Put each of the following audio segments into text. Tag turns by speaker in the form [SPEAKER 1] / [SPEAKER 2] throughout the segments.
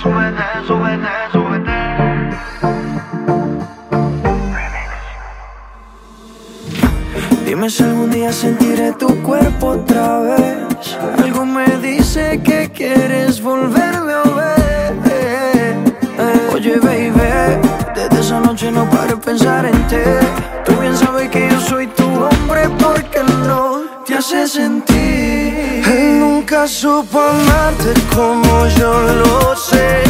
[SPEAKER 1] Súbete, súbete, súbete.
[SPEAKER 2] Dime si algún día sentiré tu cuerpo otra vez. Algo me dice que quieres volverme a ver. Oye, baby, desde esa noche no paro de pensar en ti. Tú bien sabes que yo soy tu hombre porque no te hace sentir. Él nunca supo como yo lo sé.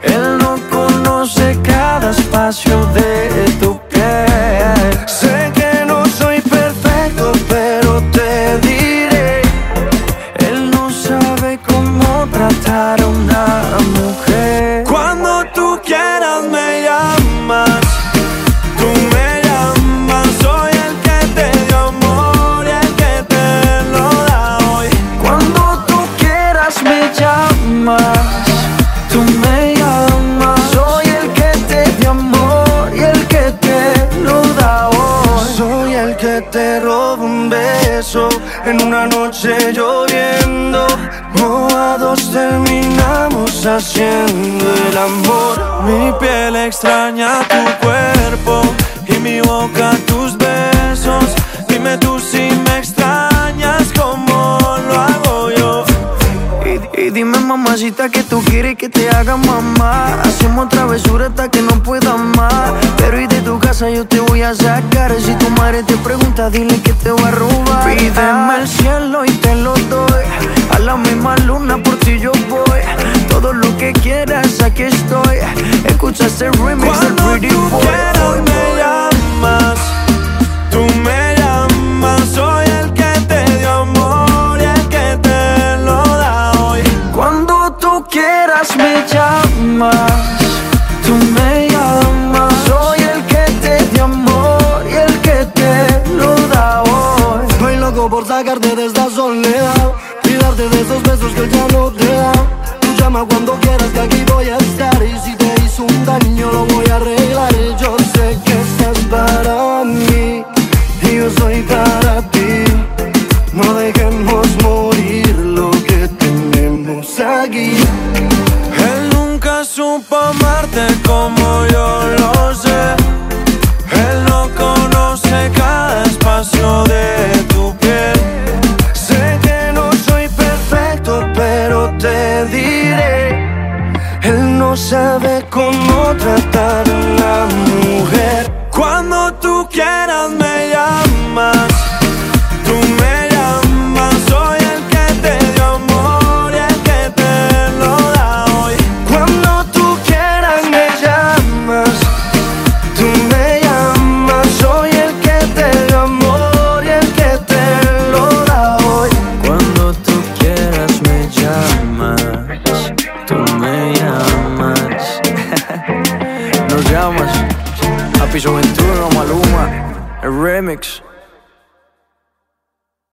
[SPEAKER 2] Él no conoce cada espacio de tu Que te roba un beso en una noche lloviendo. No a dos terminamos haciendo el amor. Mi piel extraña tu cuerpo y mi boca tus besos. Dime tú si me extrañas como lo hago yo. Y, y dime mamacita que tú quieres que te haga mamá Hacemos travesura hasta que no pueda más casa yo te voy a sacar. Si tu madre te pregunta dile que te voy a robar. Pídeme el cielo y te lo doy. A la misma luna por ti yo voy. Todo lo que quieras aquí estoy. Escucha este remix del Pretty Boy. Hoy me llamas. Tú me llamas, soy el que te dio amor y el que te lo da hoy. Cuando tú quieras me llamas, por sacarte de esta soledad y darte de esos besos que ya no te da. Tú llama cuando quieras que aquí voy a estar y si te hizo un daño lo voy a arreglar. Yo sé que estás para mí y yo soy para ti. No dejemos morir lo que tenemos aquí. Sabe cómo tratar a una mujer. Cuando tú quieras me llamas. Piso 21, Maluma, el remix.